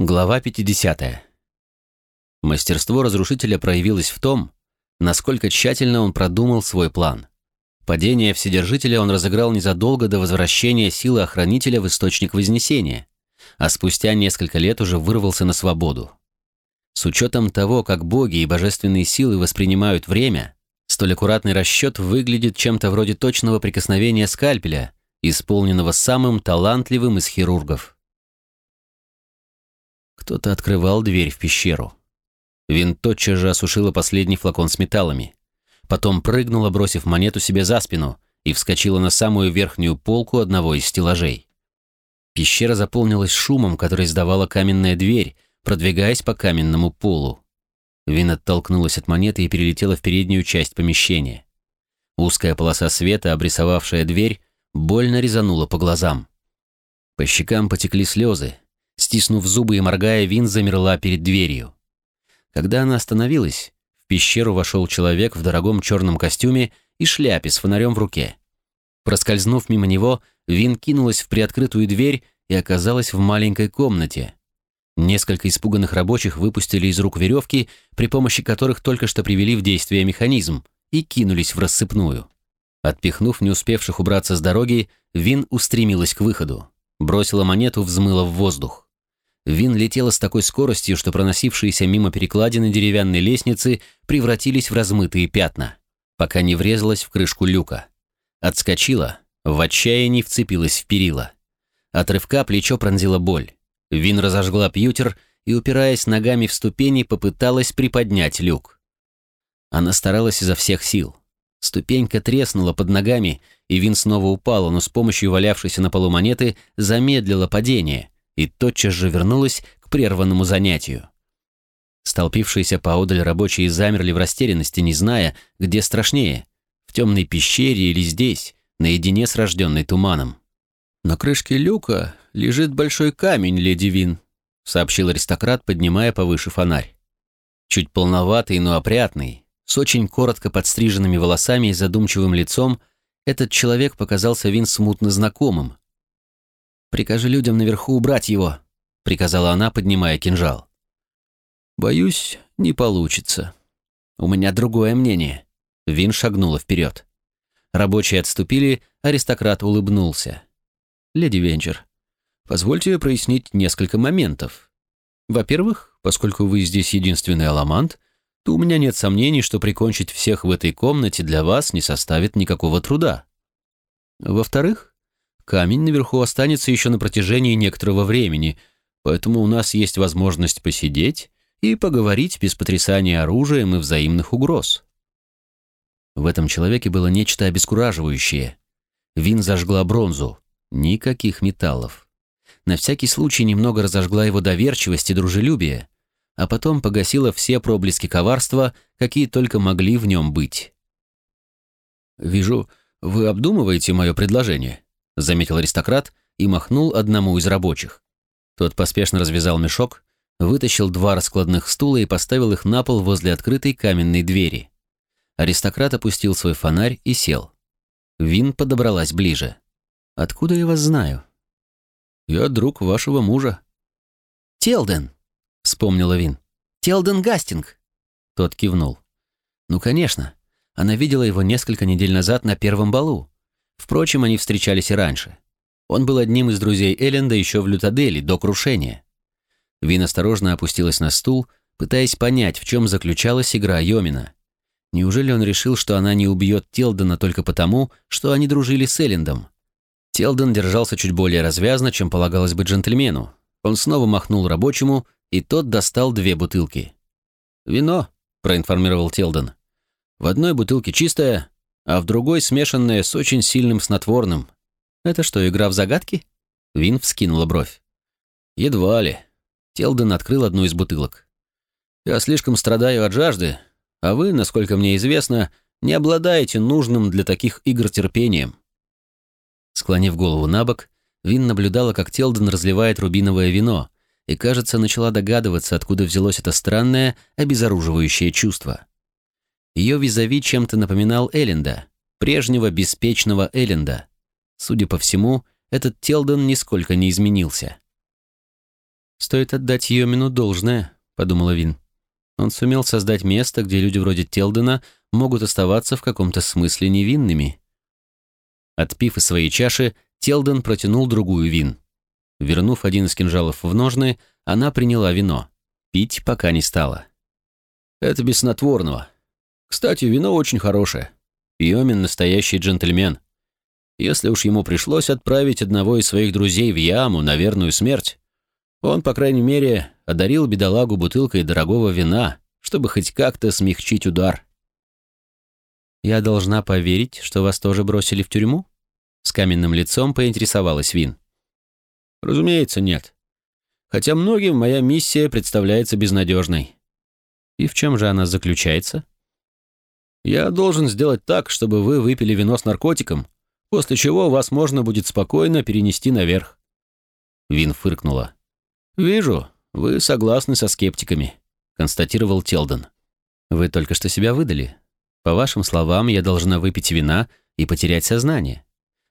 Глава 50. Мастерство разрушителя проявилось в том, насколько тщательно он продумал свой план. Падение Вседержителя он разыграл незадолго до возвращения силы Охранителя в Источник Вознесения, а спустя несколько лет уже вырвался на свободу. С учетом того, как боги и божественные силы воспринимают время, столь аккуратный расчет выглядит чем-то вроде точного прикосновения скальпеля, исполненного самым талантливым из хирургов. Кто-то открывал дверь в пещеру. Вин тотчас же осушила последний флакон с металлами. Потом прыгнула, бросив монету себе за спину, и вскочила на самую верхнюю полку одного из стеллажей. Пещера заполнилась шумом, который издавала каменная дверь, продвигаясь по каменному полу. Вин оттолкнулась от монеты и перелетела в переднюю часть помещения. Узкая полоса света, обрисовавшая дверь, больно резанула по глазам. По щекам потекли слезы, Стиснув зубы и моргая, Вин замерла перед дверью. Когда она остановилась, в пещеру вошел человек в дорогом черном костюме и шляпе с фонарем в руке. Проскользнув мимо него, Вин кинулась в приоткрытую дверь и оказалась в маленькой комнате. Несколько испуганных рабочих выпустили из рук веревки, при помощи которых только что привели в действие механизм, и кинулись в рассыпную. Отпихнув не успевших убраться с дороги, Вин устремилась к выходу. Бросила монету, взмыла в воздух. Вин летела с такой скоростью, что проносившиеся мимо перекладины деревянной лестницы превратились в размытые пятна, пока не врезалась в крышку люка. Отскочила, в отчаянии вцепилась в перила. От рывка плечо пронзила боль. Вин разожгла пьютер и, упираясь ногами в ступени, попыталась приподнять люк. Она старалась изо всех сил. Ступенька треснула под ногами, и Вин снова упала, но с помощью валявшейся на полу монеты замедлила падение — и тотчас же вернулась к прерванному занятию. Столпившиеся поодаль рабочие замерли в растерянности, не зная, где страшнее – в темной пещере или здесь, наедине с рожденной туманом. «На крышке люка лежит большой камень, леди Вин», – сообщил аристократ, поднимая повыше фонарь. Чуть полноватый, но опрятный, с очень коротко подстриженными волосами и задумчивым лицом, этот человек показался Вин смутно знакомым, Прикажи людям наверху убрать его», — приказала она, поднимая кинжал. «Боюсь, не получится. У меня другое мнение». Вин шагнула вперед. Рабочие отступили, аристократ улыбнулся. «Леди Венчер, позвольте прояснить несколько моментов. Во-первых, поскольку вы здесь единственный аламант, то у меня нет сомнений, что прикончить всех в этой комнате для вас не составит никакого труда. Во-вторых, Камень наверху останется еще на протяжении некоторого времени, поэтому у нас есть возможность посидеть и поговорить без потрясания оружием и взаимных угроз. В этом человеке было нечто обескураживающее. Вин зажгла бронзу. Никаких металлов. На всякий случай немного разожгла его доверчивость и дружелюбие, а потом погасила все проблески коварства, какие только могли в нем быть. «Вижу, вы обдумываете мое предложение», — заметил аристократ и махнул одному из рабочих. Тот поспешно развязал мешок, вытащил два раскладных стула и поставил их на пол возле открытой каменной двери. Аристократ опустил свой фонарь и сел. Вин подобралась ближе. «Откуда я вас знаю?» «Я друг вашего мужа». «Телден», — вспомнила Вин. «Телден Гастинг». Тот кивнул. «Ну, конечно. Она видела его несколько недель назад на первом балу. Впрочем, они встречались и раньше. Он был одним из друзей Элленда еще в Лютадели, до крушения. Вин осторожно опустилась на стул, пытаясь понять, в чем заключалась игра Йомина. Неужели он решил, что она не убьет Телдена только потому, что они дружили с Эллендом? Телден держался чуть более развязно, чем полагалось бы джентльмену. Он снова махнул рабочему, и тот достал две бутылки. «Вино», — проинформировал Телден. «В одной бутылке чистое, а в другой смешанное с очень сильным снотворным. Это что, игра в загадки? Вин вскинула бровь. Едва ли. Телден открыл одну из бутылок. Я слишком страдаю от жажды, а вы, насколько мне известно, не обладаете нужным для таких игр терпением. Склонив голову на бок, Вин наблюдала, как Телден разливает рубиновое вино, и, кажется, начала догадываться, откуда взялось это странное, обезоруживающее чувство. Ее визави чем-то напоминал Элленда, прежнего беспечного Элленда. Судя по всему, этот Телдон нисколько не изменился. «Стоит отдать Йомину должное», — подумала Вин. Он сумел создать место, где люди вроде Телдена могут оставаться в каком-то смысле невинными. Отпив из своей чаши, Телден протянул другую Вин. Вернув один из кинжалов в ножны, она приняла вино. Пить пока не стала. «Это без снотворного. Кстати, вино очень хорошее. Йомин настоящий джентльмен. Если уж ему пришлось отправить одного из своих друзей в яму на верную смерть, он, по крайней мере, одарил бедолагу бутылкой дорогого вина, чтобы хоть как-то смягчить удар. «Я должна поверить, что вас тоже бросили в тюрьму?» С каменным лицом поинтересовалась Вин. «Разумеется, нет. Хотя многим моя миссия представляется безнадежной». «И в чем же она заключается?» «Я должен сделать так, чтобы вы выпили вино с наркотиком, после чего вас можно будет спокойно перенести наверх». Вин фыркнула. «Вижу, вы согласны со скептиками», — констатировал Телден. «Вы только что себя выдали. По вашим словам, я должна выпить вина и потерять сознание.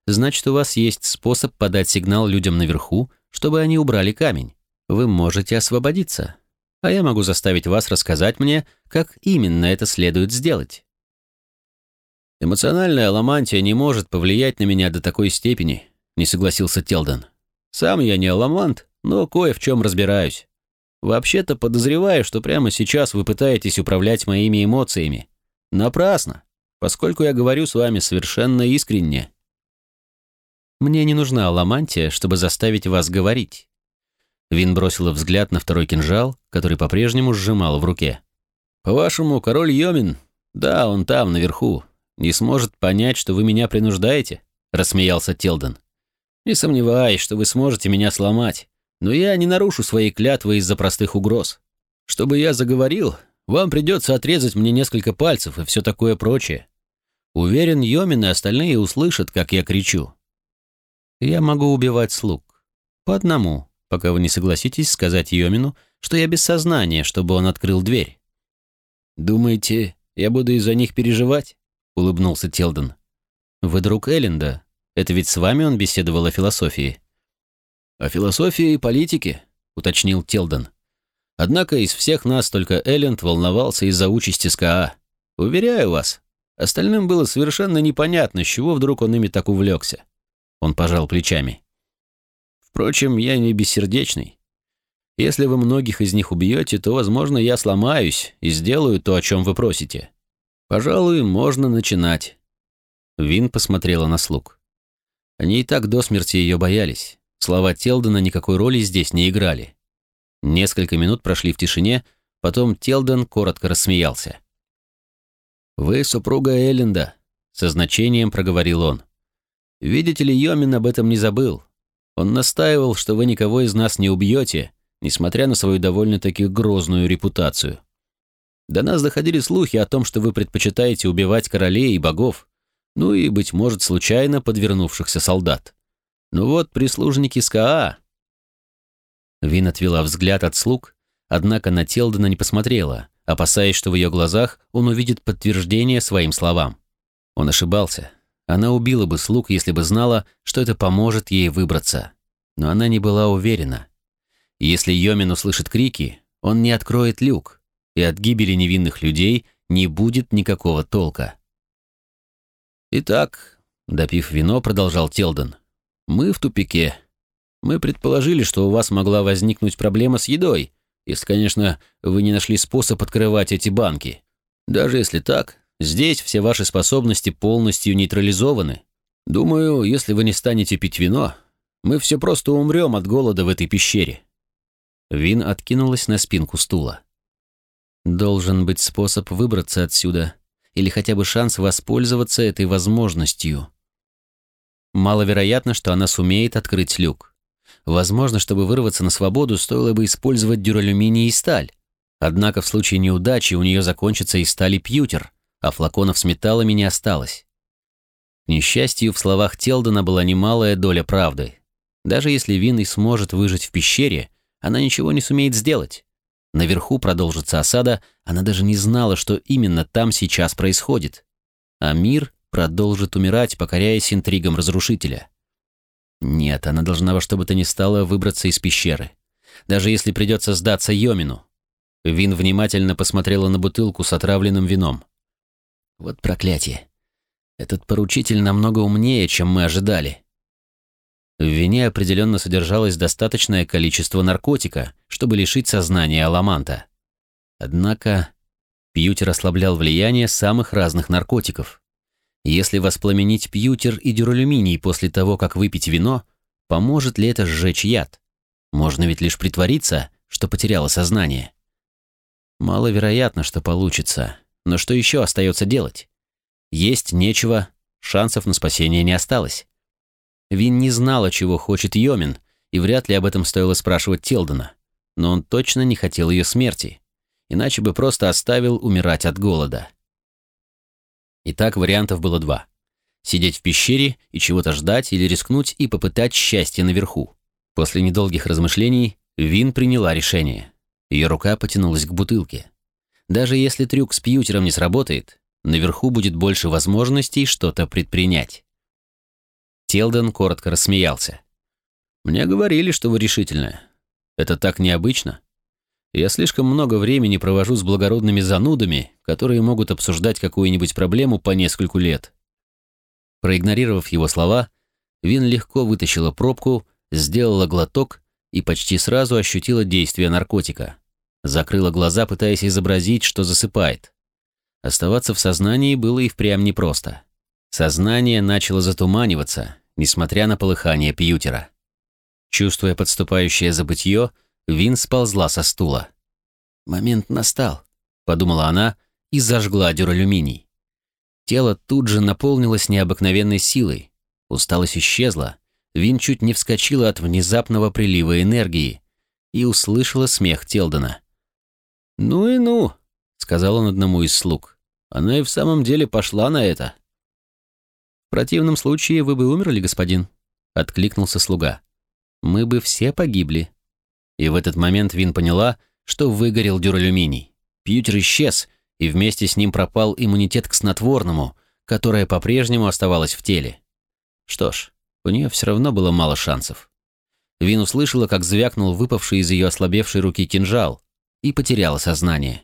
Значит, у вас есть способ подать сигнал людям наверху, чтобы они убрали камень. Вы можете освободиться. А я могу заставить вас рассказать мне, как именно это следует сделать». «Эмоциональная аламантия не может повлиять на меня до такой степени», — не согласился Телден. «Сам я не аламант, но кое в чем разбираюсь. Вообще-то подозреваю, что прямо сейчас вы пытаетесь управлять моими эмоциями. Напрасно, поскольку я говорю с вами совершенно искренне. Мне не нужна ламантия, чтобы заставить вас говорить. Вин бросила взгляд на второй кинжал, который по-прежнему сжимал в руке. По-вашему, король Йомин, да, он там, наверху, не сможет понять, что вы меня принуждаете? Рассмеялся Телден. Не сомневаюсь, что вы сможете меня сломать. Но я не нарушу своей клятвы из-за простых угроз. Чтобы я заговорил, вам придется отрезать мне несколько пальцев и все такое прочее. Уверен, Йомин и остальные услышат, как я кричу. Я могу убивать слуг. По одному, пока вы не согласитесь сказать Йомину, что я без сознания, чтобы он открыл дверь. «Думаете, я буду из-за них переживать?» — улыбнулся Телден. «Вы друг Элленда. Это ведь с вами он беседовал о философии». «О философии и политике», — уточнил Телден. «Однако из всех нас только Элленд волновался из-за участи СКА. Уверяю вас, остальным было совершенно непонятно, с чего вдруг он ими так увлекся». Он пожал плечами. «Впрочем, я не бессердечный. Если вы многих из них убьете, то, возможно, я сломаюсь и сделаю то, о чем вы просите. Пожалуй, можно начинать». Вин посмотрела на слуг. Они и так до смерти ее боялись. Слова Телдена никакой роли здесь не играли. Несколько минут прошли в тишине, потом Телден коротко рассмеялся. «Вы супруга Элленда», — со значением проговорил он. «Видите ли, Йомин об этом не забыл. Он настаивал, что вы никого из нас не убьете, несмотря на свою довольно-таки грозную репутацию. До нас доходили слухи о том, что вы предпочитаете убивать королей и богов, ну и, быть может, случайно подвернувшихся солдат. Ну вот, прислужники СКА. Вин отвела взгляд от слуг, однако на Телдена не посмотрела, опасаясь, что в ее глазах он увидит подтверждение своим словам. Он ошибался. Она убила бы слуг, если бы знала, что это поможет ей выбраться. Но она не была уверена. Если Йомин услышит крики, он не откроет люк, и от гибели невинных людей не будет никакого толка. «Итак», — допив вино, продолжал Телден, — мы в тупике. Мы предположили, что у вас могла возникнуть проблема с едой, если, конечно, вы не нашли способ открывать эти банки. Даже если так, здесь все ваши способности полностью нейтрализованы. Думаю, если вы не станете пить вино, мы все просто умрем от голода в этой пещере». Вин откинулась на спинку стула. «Должен быть способ выбраться отсюда, или хотя бы шанс воспользоваться этой возможностью», Маловероятно, что она сумеет открыть люк. Возможно, чтобы вырваться на свободу, стоило бы использовать дюралюминий и сталь. Однако в случае неудачи у нее закончится и сталь и пьютер, а флаконов с металлами не осталось. К несчастью, в словах Телдена была немалая доля правды. Даже если Вин сможет выжить в пещере, она ничего не сумеет сделать. Наверху продолжится осада, она даже не знала, что именно там сейчас происходит. А мир продолжит умирать, покоряясь интригам разрушителя. Нет, она должна во что бы то ни стало выбраться из пещеры. даже если придется сдаться Йомину. Вин внимательно посмотрела на бутылку с отравленным вином. Вот проклятие. Этот поручитель намного умнее, чем мы ожидали. В вине определенно содержалось достаточное количество наркотика, чтобы лишить сознания Аламанта. Однако пьютер ослаблял влияние самых разных наркотиков. Если воспламенить пьютер и дюралюминий после того, как выпить вино, поможет ли это сжечь яд? Можно ведь лишь притвориться, что потеряла сознание. Маловероятно, что получится. Но что еще остается делать? Есть нечего, шансов на спасение не осталось. Вин не знала, чего хочет Йомин, и вряд ли об этом стоило спрашивать Телдона. Но он точно не хотел ее смерти, иначе бы просто оставил умирать от голода. Итак, вариантов было два. Сидеть в пещере и чего-то ждать или рискнуть и попытать счастье наверху. После недолгих размышлений Вин приняла решение. Ее рука потянулась к бутылке. Даже если трюк с пьютером не сработает, наверху будет больше возможностей что-то предпринять. Телден коротко рассмеялся. «Мне говорили, что вы решительная. Это так необычно. Я слишком много времени провожу с благородными занудами, которые могут обсуждать какую-нибудь проблему по нескольку лет». Проигнорировав его слова, Вин легко вытащила пробку, сделала глоток и почти сразу ощутила действие наркотика. Закрыла глаза, пытаясь изобразить, что засыпает. Оставаться в сознании было и впрямь непросто. Сознание начало затуманиваться, несмотря на полыхание пьютера. Чувствуя подступающее забытье, Вин сползла со стула. «Момент настал», — подумала она и зажгла дюралюминий. Тело тут же наполнилось необыкновенной силой. Усталость исчезла. Вин чуть не вскочила от внезапного прилива энергии и услышала смех Телдона. «Ну и ну», — сказал он одному из слуг. «Она и в самом деле пошла на это». «В противном случае вы бы умерли, господин», — откликнулся слуга. «Мы бы все погибли». И в этот момент Вин поняла, что выгорел дюралюминий. Пьютер исчез, и вместе с ним пропал иммунитет к снотворному, которое по-прежнему оставалось в теле. Что ж, у нее все равно было мало шансов. Вин услышала, как звякнул выпавший из ее ослабевшей руки кинжал, и потеряла сознание.